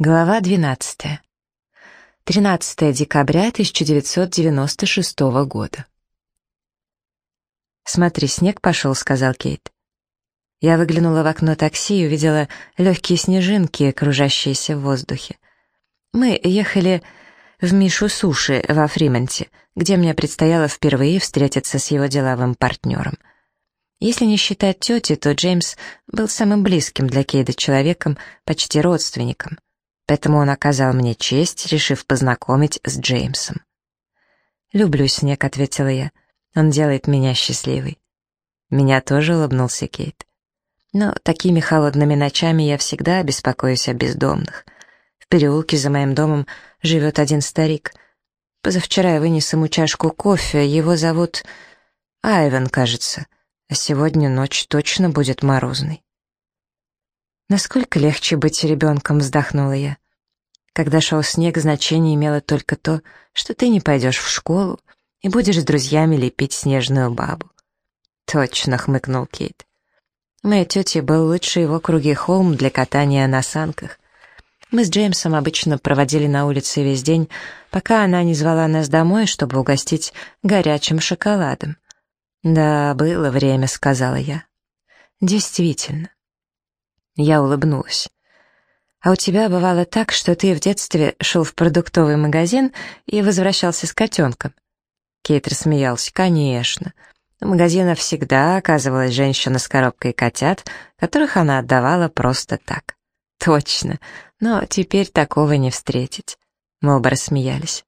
Глава 12. 13 декабря 1996 года. «Смотри, снег пошел», — сказал Кейт. Я выглянула в окно такси и увидела легкие снежинки, кружащиеся в воздухе. Мы ехали в Мишу Суши во Фримонте, где мне предстояло впервые встретиться с его деловым партнером. Если не считать тети, то Джеймс был самым близким для Кейда человеком, почти родственником — поэтому он оказал мне честь, решив познакомить с Джеймсом. «Люблю снег», — ответила я. «Он делает меня счастливой». Меня тоже улыбнулся Кейт. Но такими холодными ночами я всегда беспокоюсь о бездомных. В переулке за моим домом живет один старик. Позавчера я вынес ему чашку кофе, его зовут Айвен, кажется, а сегодня ночь точно будет морозной. Насколько легче быть ребенком, вздохнула я. Когда шел снег, значение имело только то, что ты не пойдешь в школу и будешь с друзьями лепить снежную бабу. Точно, хмыкнул Кейт. Моей тете был лучший в округе холм для катания на санках. Мы с Джеймсом обычно проводили на улице весь день, пока она не звала нас домой, чтобы угостить горячим шоколадом. «Да, было время», — сказала я. «Действительно». Я улыбнулась. «А у тебя бывало так, что ты в детстве шел в продуктовый магазин и возвращался с котенком?» Кейт рассмеялся. «Конечно. В магазинах всегда оказывалась женщина с коробкой котят, которых она отдавала просто так». «Точно. Но теперь такого не встретить». Мы оба рассмеялись.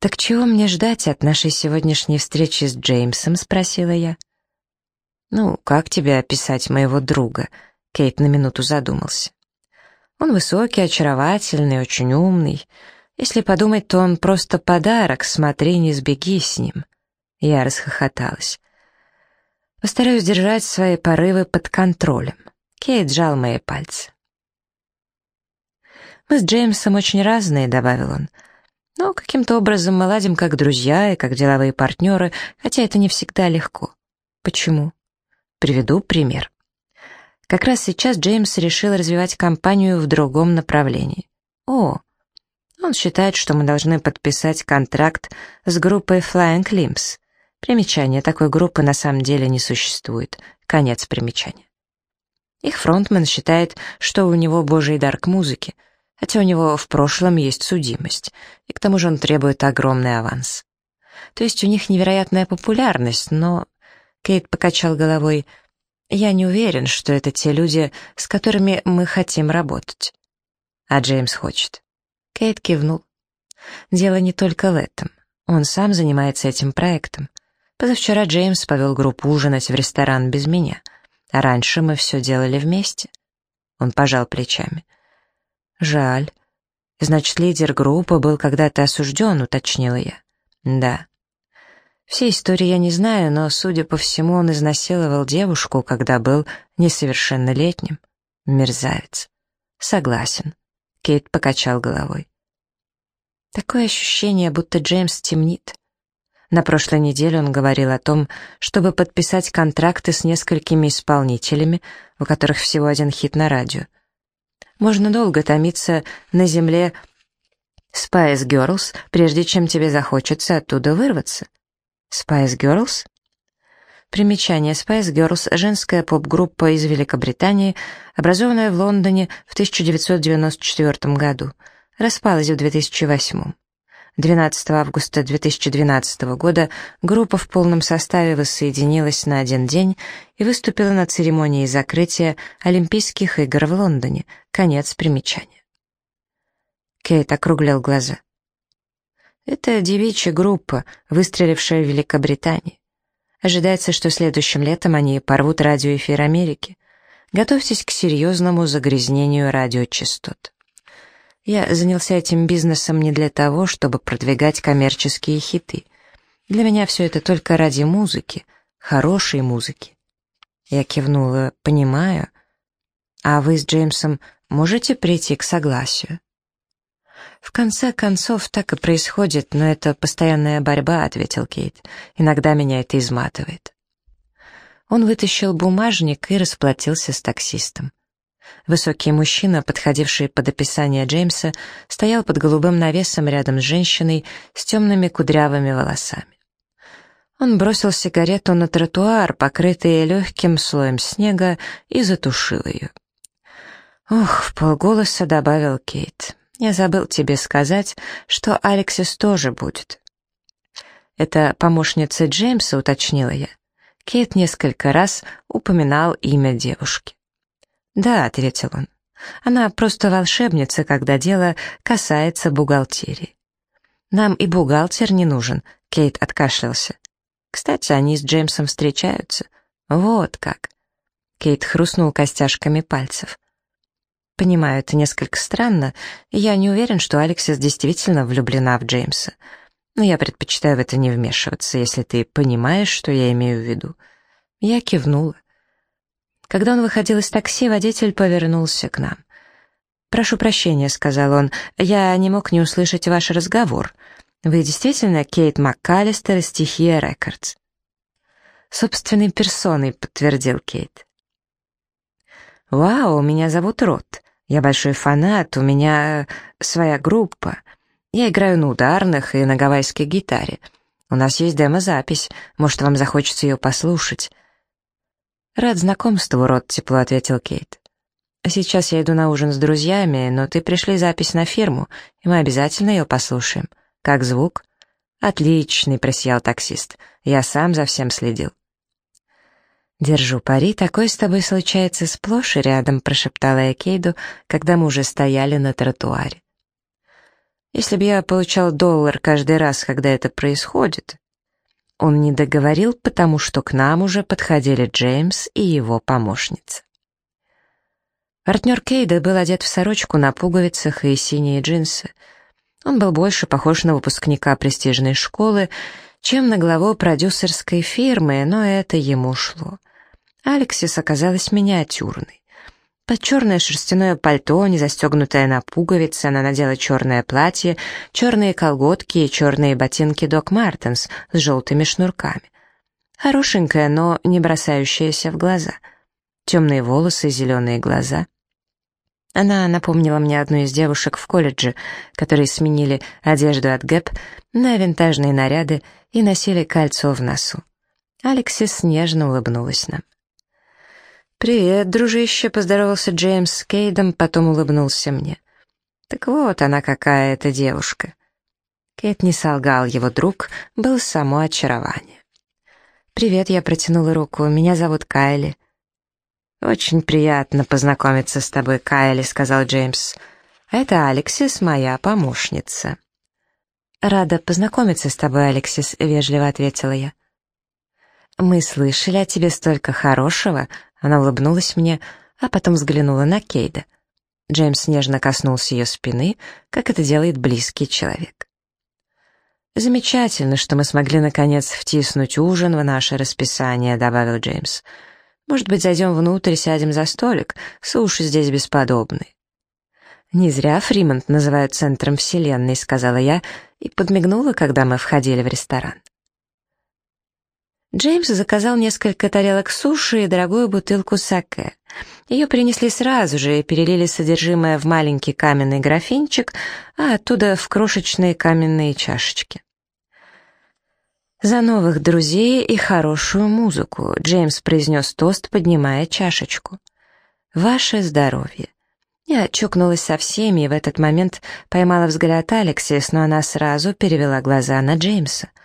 «Так чего мне ждать от нашей сегодняшней встречи с Джеймсом?» — спросила я. «Ну, как тебе описать моего друга?» Кейт на минуту задумался. «Он высокий, очаровательный, очень умный. Если подумать, то он просто подарок, смотри, не сбеги с ним». Я расхохоталась. «Постараюсь держать свои порывы под контролем». Кейт сжал мои пальцы. «Мы с Джеймсом очень разные», — добавил он. «Но каким-то образом мы ладим как друзья и как деловые партнеры, хотя это не всегда легко. Почему?» Приведу пример. Как раз сейчас Джеймс решил развивать компанию в другом направлении. О, он считает, что мы должны подписать контракт с группой Flying Limbs. Примечание, такой группы на самом деле не существует. Конец примечания. Их фронтмен считает, что у него божий дар к музыке, хотя у него в прошлом есть судимость, и к тому же он требует огромный аванс. То есть у них невероятная популярность, но Кейт покачал головой. «Я не уверен, что это те люди, с которыми мы хотим работать». «А Джеймс хочет». Кейт кивнул. «Дело не только в этом. Он сам занимается этим проектом. Позавчера Джеймс повел группу ужинать в ресторан без меня, а раньше мы все делали вместе». Он пожал плечами. «Жаль. Значит, лидер группы был когда-то осужден», — уточнила я. «Да. Все истории я не знаю, но, судя по всему, он изнасиловал девушку, когда был несовершеннолетним. Мерзавец. Согласен. Кейт покачал головой. Такое ощущение, будто Джеймс темнит. На прошлой неделе он говорил о том, чтобы подписать контракты с несколькими исполнителями, у которых всего один хит на радио. Можно долго томиться на земле Spice Girls, прежде чем тебе захочется оттуда вырваться. Spice Girls? Примечание. Spice Girls — женская поп-группа из Великобритании, образованная в Лондоне в 1994 году. Распалась в 2008. 12 августа 2012 года группа в полном составе воссоединилась на один день и выступила на церемонии закрытия Олимпийских игр в Лондоне. Конец примечания. Кейт округлил глаза. Это девичья группа, выстрелившая в Великобритании. Ожидается, что следующим летом они порвут радиоэфир Америки. Готовьтесь к серьезному загрязнению радиочастот. Я занялся этим бизнесом не для того, чтобы продвигать коммерческие хиты. Для меня все это только ради музыки, хорошей музыки. Я кивнула, понимаю. А вы с Джеймсом можете прийти к согласию? «В конце концов, так и происходит, но это постоянная борьба», — ответил Кейт. «Иногда меня это изматывает». Он вытащил бумажник и расплатился с таксистом. Высокий мужчина, подходивший под описание Джеймса, стоял под голубым навесом рядом с женщиной с темными кудрявыми волосами. Он бросил сигарету на тротуар, покрытый легким слоем снега, и затушил ее. «Ох», — в полголоса добавил Кейт, — «я забыл тебе сказать, что Алексис тоже будет». «Это помощница Джеймса», — уточнила я. Кейт несколько раз упоминал имя девушки. «Да», — ответил он, — «она просто волшебница, когда дело касается бухгалтерии». «Нам и бухгалтер не нужен», — Кейт откашлялся. «Кстати, они с Джеймсом встречаются. Вот как». Кейт хрустнул костяшками пальцев. «Понимаю, это несколько странно, и я не уверен, что Алексис действительно влюблена в Джеймса. Но я предпочитаю в это не вмешиваться, если ты понимаешь, что я имею в виду». Я кивнула. Когда он выходил из такси, водитель повернулся к нам. «Прошу прощения», — сказал он, — «я не мог не услышать ваш разговор. Вы действительно Кейт МакКаллистер из «Стихия Рекордс»?» «Собственной персоной», — подтвердил Кейт. «Вау, меня зовут Рот. Я большой фанат, у меня своя группа. Я играю на ударных и на гавайской гитаре. У нас есть демозапись, может, вам захочется ее послушать». «Рад знакомству, Рот», — тепло ответил Кейт. «Сейчас я иду на ужин с друзьями, но ты пришли запись на фирму, и мы обязательно ее послушаем. Как звук?» «Отличный», — просиял таксист. «Я сам за всем следил». «Держу пари, такой с тобой случается сплошь и рядом», — прошептала я Кейду, когда мы уже стояли на тротуаре. «Если бы я получал доллар каждый раз, когда это происходит, он не договорил, потому что к нам уже подходили Джеймс и его помощница. Партнер Кейда был одет в сорочку на пуговицах и синие джинсы. Он был больше похож на выпускника престижной школы, чем на главу продюсерской фирмы, но это ему шло. Алексис оказалась миниатюрной. Под черное шерстяное пальто, не застегнутое на пуговицы, она надела черное платье, черные колготки и черные ботинки Док Мартенс с желтыми шнурками. Хорошенькая, но не бросающаяся в глаза. Темные волосы, зеленые глаза. Она напомнила мне одну из девушек в колледже, которые сменили одежду от Гэп на винтажные наряды и носили кольцо в носу. Алексис нежно улыбнулась нам. «Привет, дружище», — поздоровался Джеймс с Кейдом, потом улыбнулся мне. «Так вот она какая эта девушка». Кейт не солгал, его друг был само очарование. «Привет», — я протянула руку, — «меня зовут Кайли». «Очень приятно познакомиться с тобой, Кайли», — сказал Джеймс. «А это Алексис, моя помощница». «Рада познакомиться с тобой, Алексис», — вежливо ответила я. «Мы слышали о тебе столько хорошего», она улыбнулась мне, а потом взглянула на Кейда. Джеймс нежно коснулся ее спины, как это делает близкий человек. «Замечательно, что мы смогли, наконец, втиснуть ужин в наше расписание», — добавил Джеймс. «Может быть, зайдем внутрь, сядем за столик? Суши здесь бесподобны». «Не зря Фримонт называют центром вселенной», — сказала я и подмигнула, когда мы входили в ресторан. Джеймс заказал несколько тарелок суши и дорогую бутылку саке. Ее принесли сразу же и перелили содержимое в маленький каменный графинчик, а оттуда в крошечные каменные чашечки. «За новых друзей и хорошую музыку», — Джеймс произнес тост, поднимая чашечку. «Ваше здоровье». Я чокнулась со всеми и в этот момент поймала взгляд Алексис, но она сразу перевела глаза на Джеймса —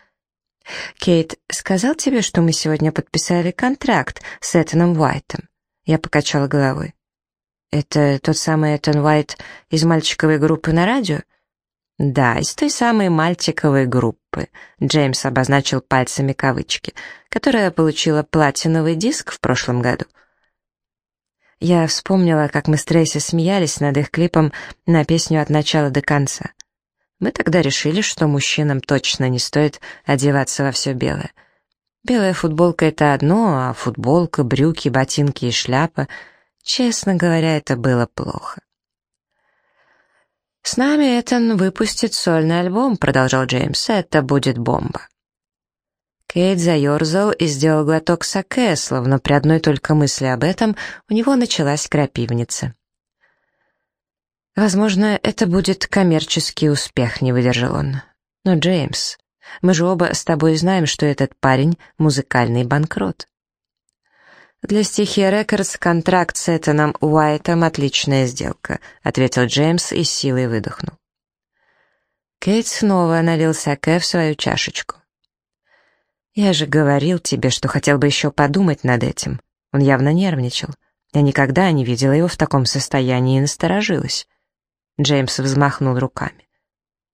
«Кейт сказал тебе, что мы сегодня подписали контракт с Этаном Уайтом?» Я покачала головой. «Это тот самый Этан Уайт из мальчиковой группы на радио?» «Да, из той самой мальчиковой группы», — Джеймс обозначил пальцами кавычки, которая получила платиновый диск в прошлом году. Я вспомнила, как мы с Трейси смеялись над их клипом на песню от начала до конца. Мы тогда решили, что мужчинам точно не стоит одеваться во все белое. Белая футболка — это одно, а футболка, брюки, ботинки и шляпа — честно говоря, это было плохо. «С нами Этан выпустит сольный альбом», — продолжал Джеймс. «Это будет бомба». Кейт заерзал и сделал глоток саке, словно при одной только мысли об этом у него началась крапивница. «Возможно, это будет коммерческий успех», — не выдержал он. «Но, Джеймс, мы же оба с тобой знаем, что этот парень — музыкальный банкрот». «Для стихии Рекордс контракт с Этаном Уайтом — отличная сделка», — ответил Джеймс и с силой выдохнул. Кейт снова налил саке в свою чашечку. «Я же говорил тебе, что хотел бы еще подумать над этим». Он явно нервничал. Я никогда не видела его в таком состоянии и насторожилась. Джеймс взмахнул руками.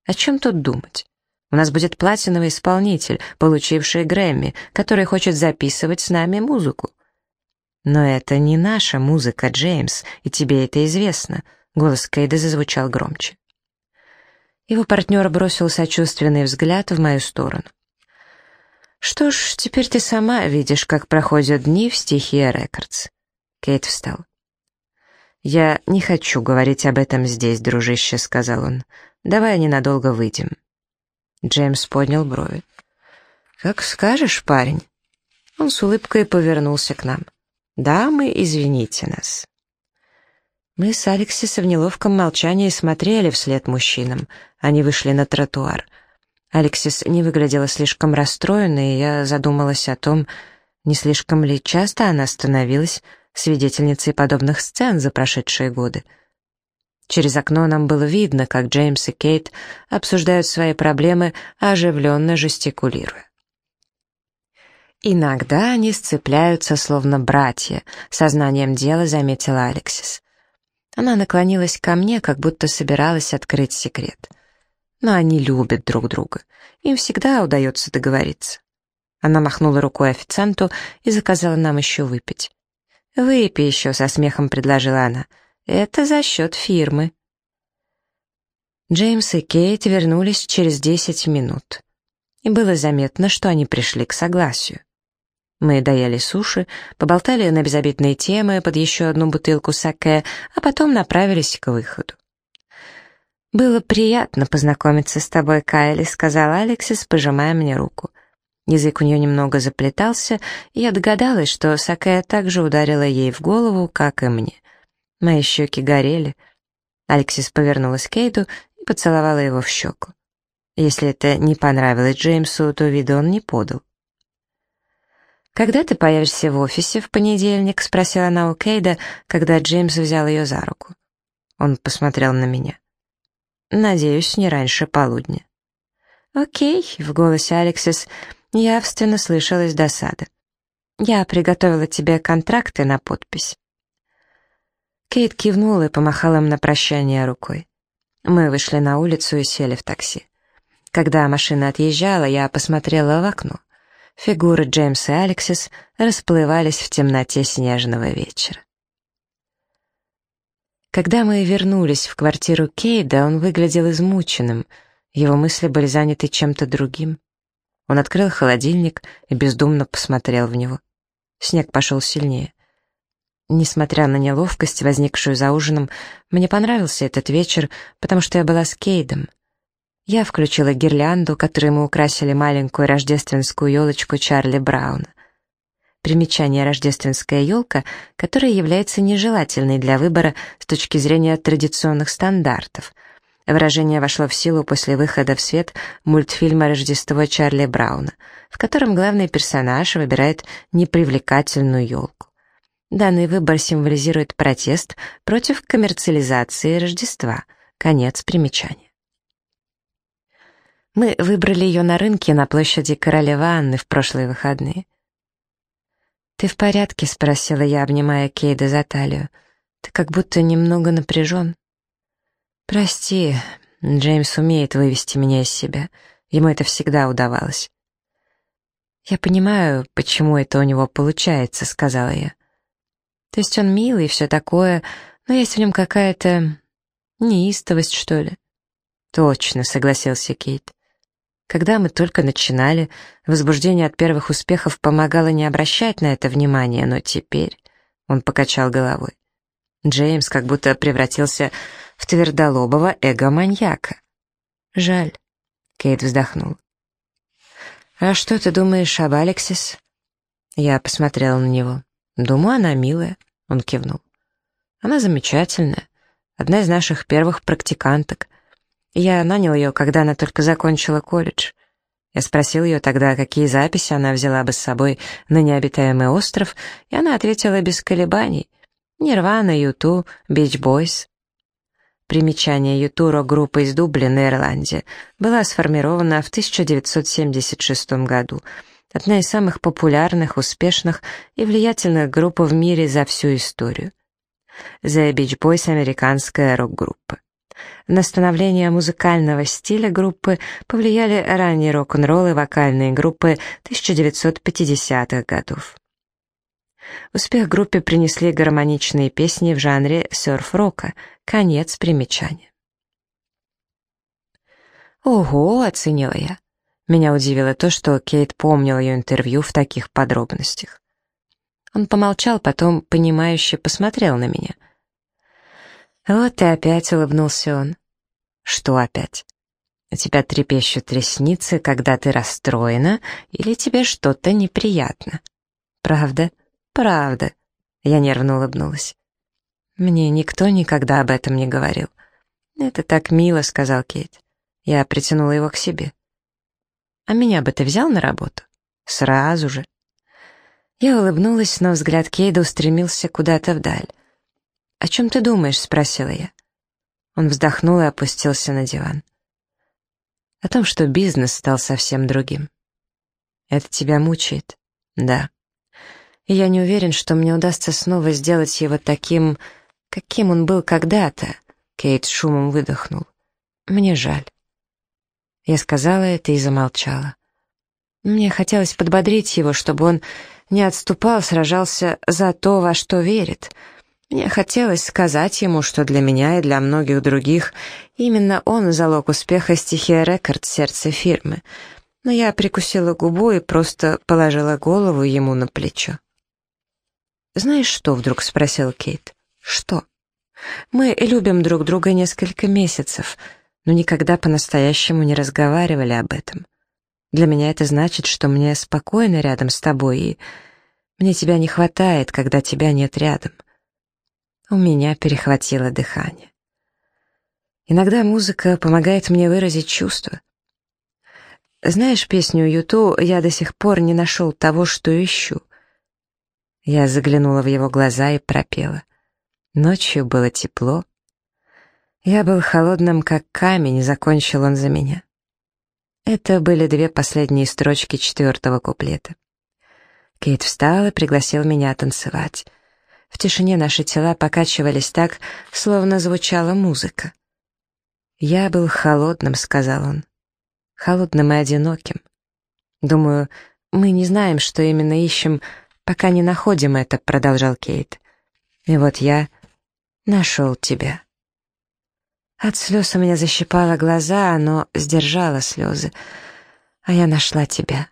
«О чем тут думать? У нас будет платиновый исполнитель, получивший Грэмми, который хочет записывать с нами музыку». «Но это не наша музыка, Джеймс, и тебе это известно», — голос Кейда зазвучал громче. Его партнер бросил сочувственный взгляд в мою сторону. «Что ж, теперь ты сама видишь, как проходят дни в стихии Рекордс». Кейт встал. «Я не хочу говорить об этом здесь, дружище», — сказал он. «Давай ненадолго выйдем». Джеймс поднял брови. «Как скажешь, парень». Он с улыбкой повернулся к нам. «Дамы, извините нас». Мы с Алексисом в неловком молчании смотрели вслед мужчинам. Они вышли на тротуар. Алексис не выглядела слишком расстроенной, и я задумалась о том, не слишком ли часто она становилась свидетельницей подобных сцен за прошедшие годы. Через окно нам было видно, как Джеймс и Кейт обсуждают свои проблемы, оживленно жестикулируя. Иногда они сцепляются, словно братья, сознанием дела заметила Алексис. Она наклонилась ко мне, как будто собиралась открыть секрет — но они любят друг друга. Им всегда удается договориться. Она махнула рукой официанту и заказала нам еще выпить. «Выпей еще», — со смехом предложила она. «Это за счет фирмы». Джеймс и Кейт вернулись через десять минут. И было заметно, что они пришли к согласию. Мы доели суши, поболтали на безобидные темы под еще одну бутылку саке, а потом направились к выходу. «Было приятно познакомиться с тобой, Кайли», — сказал Алексис, пожимая мне руку. Язык у нее немного заплетался, и я догадалась, что Сакая также ударила ей в голову, как и мне. Мои щеки горели. Алексис повернулась к Кейду и поцеловала его в щеку. Если это не понравилось Джеймсу, то вида он не подал. «Когда ты появишься в офисе в понедельник?» — спросила она у Кейда, когда Джеймс взял ее за руку. Он посмотрел на меня. Надеюсь, не раньше полудня. «Окей», — в голосе Алексис явственно слышалась досада. «Я приготовила тебе контракты на подпись». Кейт кивнула и помахала им на прощание рукой. Мы вышли на улицу и сели в такси. Когда машина отъезжала, я посмотрела в окно. Фигуры Джеймса и Алексис расплывались в темноте снежного вечера. Когда мы вернулись в квартиру Кейда, он выглядел измученным, его мысли были заняты чем-то другим. Он открыл холодильник и бездумно посмотрел в него. Снег пошел сильнее. Несмотря на неловкость, возникшую за ужином, мне понравился этот вечер, потому что я была с Кейдом. Я включила гирлянду, которой мы украсили маленькую рождественскую елочку Чарли Брауна. Примечание «Рождественская елка», которая является нежелательной для выбора с точки зрения традиционных стандартов. Выражение вошло в силу после выхода в свет мультфильма «Рождество Чарли Брауна», в котором главный персонаж выбирает непривлекательную елку. Данный выбор символизирует протест против коммерциализации Рождества. Конец примечания. Мы выбрали ее на рынке на площади Королевы Анны в прошлые выходные. «Ты в порядке?» — спросила я, обнимая Кейда за талию. «Ты как будто немного напряжен». «Прости, Джеймс умеет вывести меня из себя. Ему это всегда удавалось». «Я понимаю, почему это у него получается», — сказала я. «То есть он милый и все такое, но есть в нем какая-то неистовость, что ли?» «Точно», — согласился Кейт. Когда мы только начинали, возбуждение от первых успехов помогало не обращать на это внимания, но теперь он покачал головой. Джеймс как будто превратился в твердолобого эго-маньяка. Жаль. Кейт вздохнул. «А что ты думаешь об Алексис?» Я посмотрела на него. «Думаю, она милая», — он кивнул. «Она замечательная, одна из наших первых практиканток. Я нанял ее, когда она только закончила колледж. Я спросил ее тогда, какие записи она взяла бы с собой на необитаемый остров, и она ответила без колебаний. «Нирвана, Юту, Бич Бойс». Примечание Юту рок-группы из Дублина, Ирландия, была сформирована в 1976 году. Одна из самых популярных, успешных и влиятельных групп в мире за всю историю. The Beach Boys — американская рок-группа. На становление музыкального стиля группы повлияли ранние рок-н-ролл и вокальные группы 1950-х годов. Успех группе принесли гармоничные песни в жанре серф-рока. Конец примечания. «Ого!» — оценила я. Меня удивило то, что Кейт помнил ее интервью в таких подробностях. Он помолчал, потом, понимающе посмотрел на меня. «Вот и опять», — улыбнулся он. «Что опять? У тебя трепещут ресницы, когда ты расстроена, или тебе что-то неприятно?» «Правда? Правда?» Я нервно улыбнулась. «Мне никто никогда об этом не говорил». «Это так мило», — сказал Кейт. Я притянула его к себе. «А меня бы ты взял на работу?» «Сразу же». Я улыбнулась, но взгляд Кейда устремился куда-то вдаль. «О чем ты думаешь?» — спросила я. Он вздохнул и опустился на диван. «О том, что бизнес стал совсем другим. Это тебя мучает?» «Да». Я не уверен, что мне удастся снова сделать его таким, каким он был когда-то. Кейт шумом выдохнул. «Мне жаль». Я сказала это и замолчала. Мне хотелось подбодрить его, чтобы он не отступал, сражался за то, во что верит — мне хотелось сказать ему, что для меня и для многих других именно он залог успеха стихия «Рекорд» сердце фирмы, но я прикусила губу и просто положила голову ему на плечо. «Знаешь что?» — вдруг спросил Кейт. «Что?» «Мы любим друг друга несколько месяцев, но никогда по-настоящему не разговаривали об этом. Для меня это значит, что мне спокойно рядом с тобой, и мне тебя не хватает, когда тебя нет рядом». У меня перехватило дыхание. Иногда музыка помогает мне выразить чувства. Знаешь песню Юту «Я до сих пор не нашел того, что ищу». Я заглянула в его глаза и пропела. Ночью было тепло. Я был холодным, как камень, закончил он за меня. Это были две последние строчки четвертого куплета. Кейт встал и пригласил меня танцевать. В тишине наши тела покачивались так, словно звучала музыка. «Я был холодным», — сказал он. «Холодным и одиноким. Думаю, мы не знаем, что именно ищем, пока не находим это», — продолжал Кейт. «И вот я нашел тебя». От слез у меня защипало глаза, но сдержала слезы. А я нашла тебя.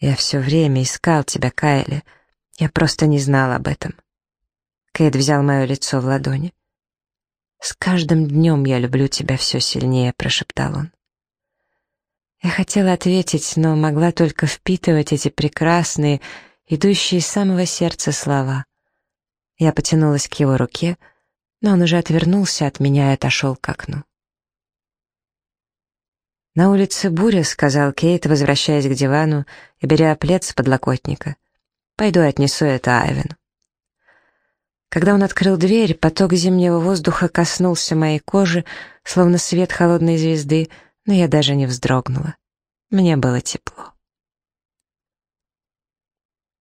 Я все время искал тебя, Кайли, — я просто не знал об этом. Кейт взял мое лицо в ладони. «С каждым днем я люблю тебя все сильнее», — прошептал он. Я хотела ответить, но могла только впитывать эти прекрасные, идущие из самого сердца слова. Я потянулась к его руке, но он уже отвернулся от меня и отошел к окну. «На улице буря», — сказал Кейт, возвращаясь к дивану и беря плед с подлокотника. Пойду отнесу это Айвен. Когда он открыл дверь, поток зимнего воздуха коснулся моей кожи, словно свет холодной звезды, но я даже не вздрогнула. Мне было тепло.